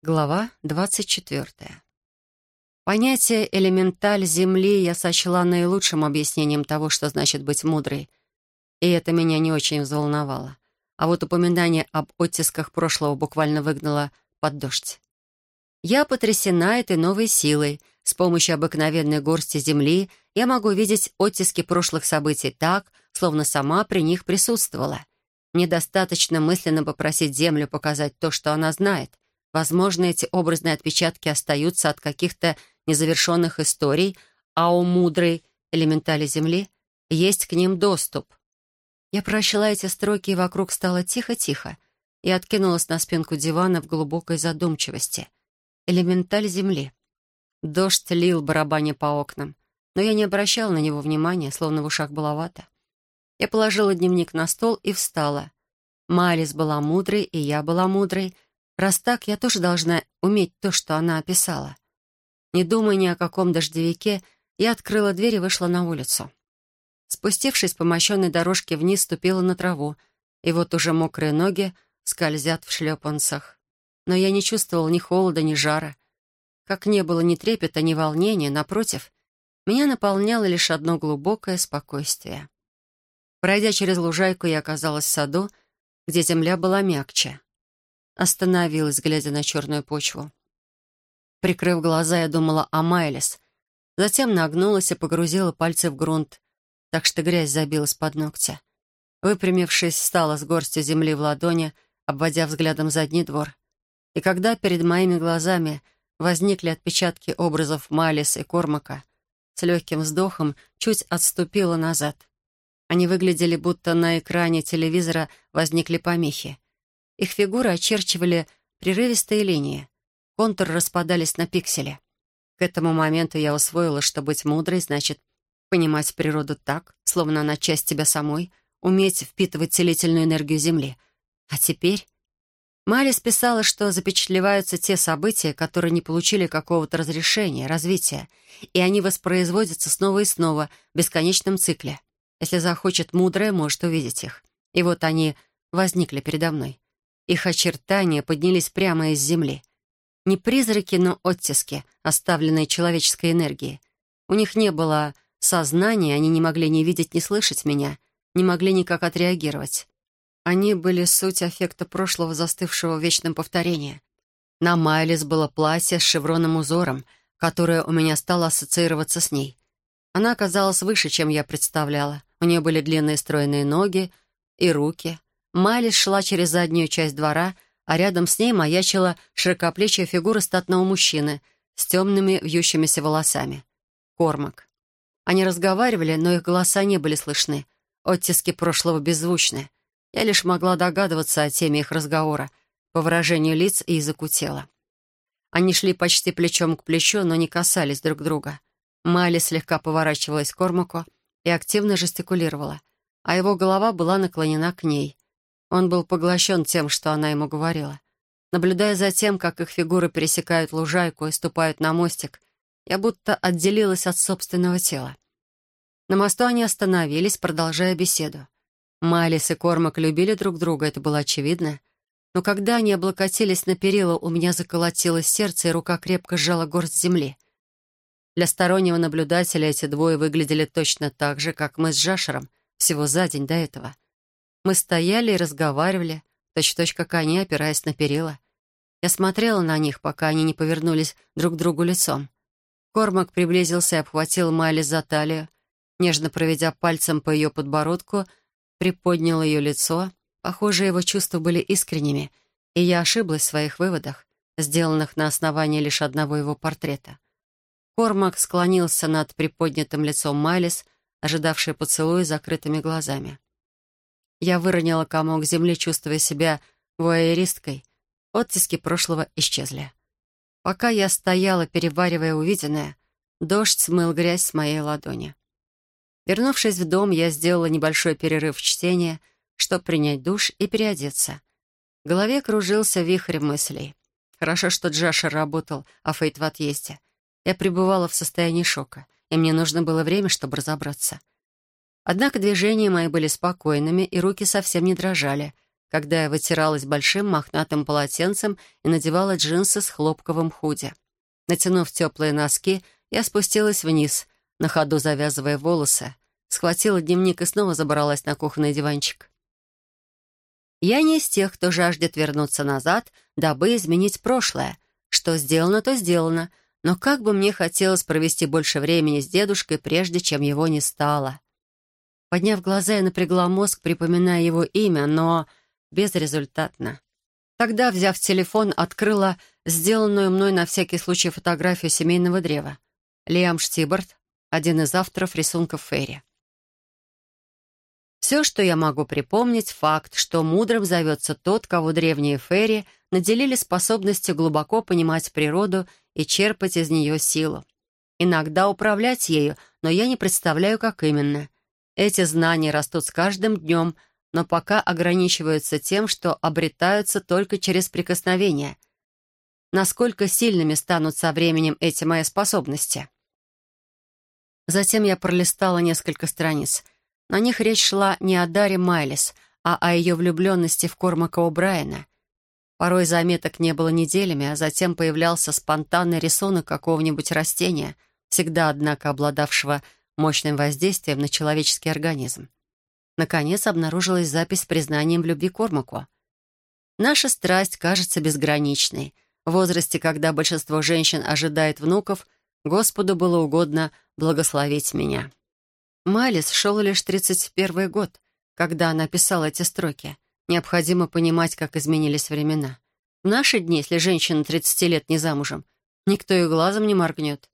Глава 24. Понятие «элементаль Земли» я сочла наилучшим объяснением того, что значит быть мудрой, и это меня не очень взволновало. А вот упоминание об оттисках прошлого буквально выгнало под дождь. Я потрясена этой новой силой. С помощью обыкновенной горсти Земли я могу видеть оттиски прошлых событий так, словно сама при них присутствовала. Недостаточно мысленно попросить Землю показать то, что она знает — Возможно, эти образные отпечатки остаются от каких-то незавершенных историй, а у мудрой элементали Земли есть к ним доступ. Я прочла эти строки, и вокруг стало тихо-тихо, и откинулась на спинку дивана в глубокой задумчивости. Элементаль Земли. Дождь лил барабаня по окнам, но я не обращала на него внимания, словно в ушах была вата. Я положила дневник на стол и встала. Малис была мудрой, и я была мудрой — Раз так, я тоже должна уметь то, что она описала. Не думая ни о каком дождевике, я открыла дверь и вышла на улицу. Спустившись по мощенной дорожке вниз, ступила на траву, и вот уже мокрые ноги скользят в шлепанцах. Но я не чувствовала ни холода, ни жара. Как не было ни трепета, ни волнения, напротив, меня наполняло лишь одно глубокое спокойствие. Пройдя через лужайку, я оказалась в саду, где земля была мягче. Остановилась, глядя на черную почву. Прикрыв глаза, я думала о Майлис. Затем нагнулась и погрузила пальцы в грунт, так что грязь забилась под ногти. Выпрямившись, встала с горстью земли в ладони, обводя взглядом задний двор. И когда перед моими глазами возникли отпечатки образов Малис и Кормака, с легким вздохом чуть отступила назад. Они выглядели, будто на экране телевизора возникли помехи. Их фигуры очерчивали прерывистые линии. Контуры распадались на пиксели. К этому моменту я усвоила, что быть мудрой значит понимать природу так, словно она часть тебя самой, уметь впитывать целительную энергию Земли. А теперь... Малис писала, что запечатлеваются те события, которые не получили какого-то разрешения, развития, и они воспроизводятся снова и снова в бесконечном цикле. Если захочет мудрая, может увидеть их. И вот они возникли передо мной. Их очертания поднялись прямо из земли. Не призраки, но оттиски, оставленные человеческой энергией. У них не было сознания, они не могли ни видеть, ни слышать меня, не могли никак отреагировать. Они были суть аффекта прошлого, застывшего в вечном повторении. На Майлис было платье с шевронным узором, которое у меня стало ассоциироваться с ней. Она оказалась выше, чем я представляла. У нее были длинные стройные ноги и руки, Майлис шла через заднюю часть двора, а рядом с ней маячила широкоплечья фигура статного мужчины с темными вьющимися волосами. Кормак. Они разговаривали, но их голоса не были слышны. Оттиски прошлого беззвучны. Я лишь могла догадываться о теме их разговора, по выражению лиц и языку тела. Они шли почти плечом к плечу, но не касались друг друга. Майли слегка поворачивалась к Кормаку и активно жестикулировала, а его голова была наклонена к ней. Он был поглощен тем, что она ему говорила. Наблюдая за тем, как их фигуры пересекают лужайку и ступают на мостик, я будто отделилась от собственного тела. На мосту они остановились, продолжая беседу. Малис и Кормак любили друг друга, это было очевидно. Но когда они облокотились на перила, у меня заколотилось сердце, и рука крепко сжала горсть земли. Для стороннего наблюдателя эти двое выглядели точно так же, как мы с Жашером, всего за день до этого — мы стояли и разговаривали, точь-точь как они, опираясь на перила. Я смотрела на них, пока они не повернулись друг к другу лицом. Кормак приблизился и обхватил Майли за талию, нежно проведя пальцем по ее подбородку, приподнял ее лицо. Похоже, его чувства были искренними, и я ошиблась в своих выводах, сделанных на основании лишь одного его портрета. Кормак склонился над приподнятым лицом Майлис, ожидавшей поцелуя закрытыми глазами. Я выронила комок земли, чувствуя себя вуайеристкой. Оттиски прошлого исчезли. Пока я стояла, переваривая увиденное, дождь смыл грязь с моей ладони. Вернувшись в дом, я сделала небольшой перерыв в чтении, чтобы принять душ и переодеться. В голове кружился вихрь мыслей. Хорошо, что Джашер работал, а Фейт в отъезде. Я пребывала в состоянии шока, и мне нужно было время, чтобы разобраться. Однако движения мои были спокойными, и руки совсем не дрожали. когда я вытиралась большим мохнатым полотенцем и надевала джинсы с хлопковым худи. Натянув теплые носки, я спустилась вниз, на ходу завязывая волосы, схватила дневник и снова забралась на кухонный диванчик. Я не из тех, кто жаждет вернуться назад, дабы изменить прошлое. Что сделано, то сделано. Но как бы мне хотелось провести больше времени с дедушкой, прежде чем его не стало. Подняв глаза, я напрягла мозг, припоминая его имя, но безрезультатно. Тогда, взяв телефон, открыла сделанную мной на всякий случай фотографию семейного древа. Лиам Штибарт, один из авторов рисунков Ферри. Все, что я могу припомнить, факт, что мудрым зовется тот, кого древние ферри наделили способностью глубоко понимать природу и черпать из нее силу. Иногда управлять ею, но я не представляю, как именно. Эти знания растут с каждым днем, но пока ограничиваются тем, что обретаются только через прикосновение. Насколько сильными станут со временем эти мои способности? Затем я пролистала несколько страниц — на них речь шла не о Даре Майлис, а о ее влюбленности в Кормака О'Брайена. Порой заметок не было неделями, а затем появлялся спонтанный рисунок какого-нибудь растения, всегда, однако, обладавшего мощным воздействием на человеческий организм. Наконец обнаружилась запись с признанием в любви Кормаку. Наша страсть кажется безграничной. В возрасте, когда большинство женщин ожидает внуков, Господу было угодно благословить меня. Малис шел лишь 31 год, когда она писала эти строки. Необходимо понимать, как изменились времена. В наши дни, если женщина 30 лет не замужем, никто и глазом не моргнет.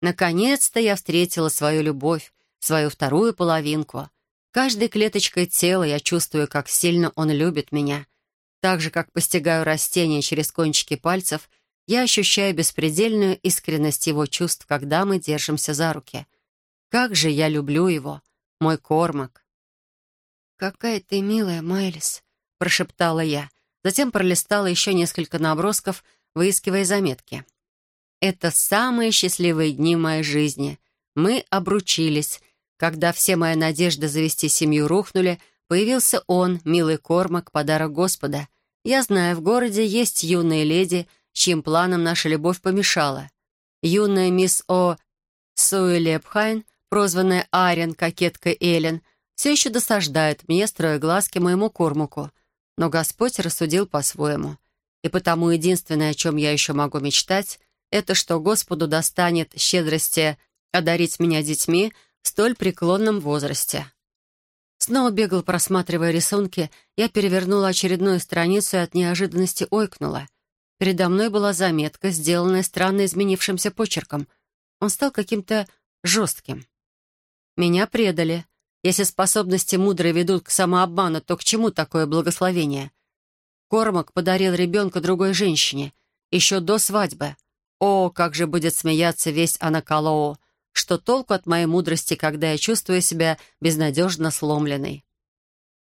Наконец-то я встретила свою любовь, свою вторую половинку. Каждой клеточкой тела я чувствую, как сильно он любит меня. Так же, как постигаю растения через кончики пальцев, я ощущаю беспредельную искренность его чувств, когда мы держимся за руки — как же я люблю его, мой Кормак!» «Какая ты милая, Майлис!» — прошептала я. Затем пролистала еще несколько набросков, выискивая заметки. «Это самые счастливые дни моей жизни. Мы обручились. Когда все мои надежды завести семью рухнули, появился он, милый Кормак, подарок Господа. Я знаю, в городе есть юные леди, чьим планам наша любовь помешала. Юная мисс О. Суэлепхайн прозванная Арен, кокетка Элен, все еще досаждает мне, строя глазки моему кормуку. Но Господь рассудил по-своему. И потому единственное, о чем я еще могу мечтать, это что Господу достанет щедрости одарить меня детьми в столь преклонном возрасте. Снова бегал, просматривая рисунки, я перевернула очередную страницу и от неожиданности ойкнула. Передо мной была заметка, сделанная странно изменившимся почерком. Он стал каким-то жестким. Меня предали. Если способности мудрые ведут к самообману, то к чему такое благословение? Кормак подарил ребенка другой женщине, еще до свадьбы. О, как же будет смеяться весь Анакалоо! Что толку от моей мудрости, когда я чувствую себя безнадежно сломленной?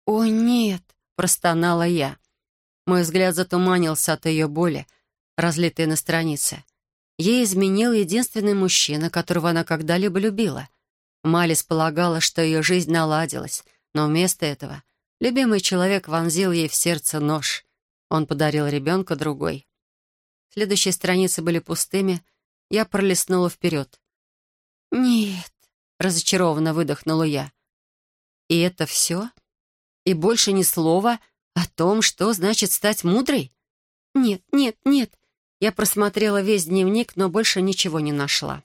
«О, нет!» — простонала я. Мой взгляд затуманился от ее боли, разлитой на странице. Ей изменил единственный мужчина, которого она когда-либо любила — Малис полагала, что ее жизнь наладилась, но вместо этого любимый человек вонзил ей в сердце нож. Он подарил ребенка другой. Следующие страницы были пустыми. Я пролистнула вперед. «Нет», — разочарованно выдохнула я. «И это все? И больше ни слова о том, что значит стать мудрой? Нет, нет, нет». Я просмотрела весь дневник, но больше ничего не нашла.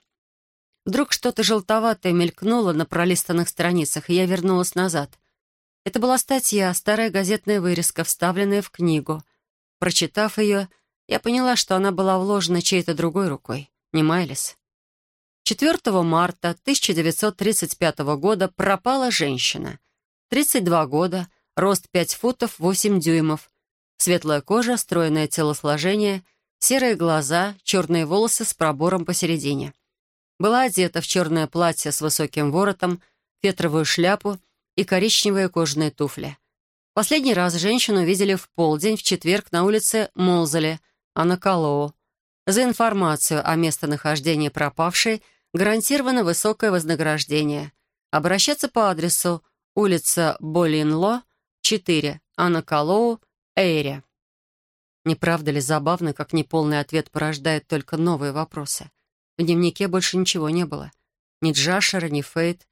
Вдруг что-то желтоватое мелькнуло на пролистанных страницах, и я вернулась назад. Это была статья, старая газетная вырезка, вставленная в книгу. Прочитав ее, я поняла, что она была вложена чьей-то другой рукой, не Майлис. 4 марта 1935 года пропала женщина. 32 года, рост 5 футов 8 дюймов, светлая кожа, стройное телосложение, серые глаза, черные волосы с пробором посередине — была одета в черное платье с высоким воротом, фетровую шляпу и коричневые кожаные туфли. Последний раз женщину видели в полдень в четверг на улице Молзеле, Анакалоу. За информацию о местонахождении пропавшей гарантировано высокое вознаграждение. Обращаться по адресу улица Болинло, 4. Анна Калоу, Эйре. Не правда ли забавно, как неполный ответ порождает только новые вопросы? В дневнике больше ничего не было. Ни Джашера, ни Фейт.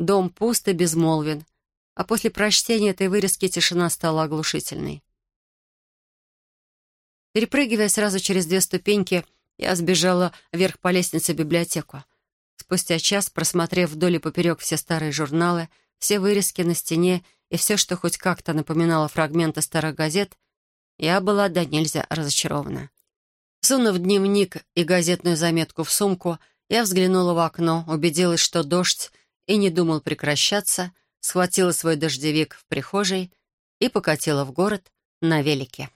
Дом пуст и безмолвен. А после прочтения этой вырезки тишина стала оглушительной. Перепрыгивая сразу через две ступеньки, я сбежала вверх по лестнице в библиотеку. Спустя час, просмотрев вдоль и поперек все старые журналы, все вырезки на стене и все, что хоть как-то напоминало фрагменты старых газет, я была до нельзя разочарована. Сунув дневник и газетную заметку в сумку, я взглянула в окно, убедилась, что дождь и не думал прекращаться, схватила свой дождевик в прихожей и покатила в город на велике.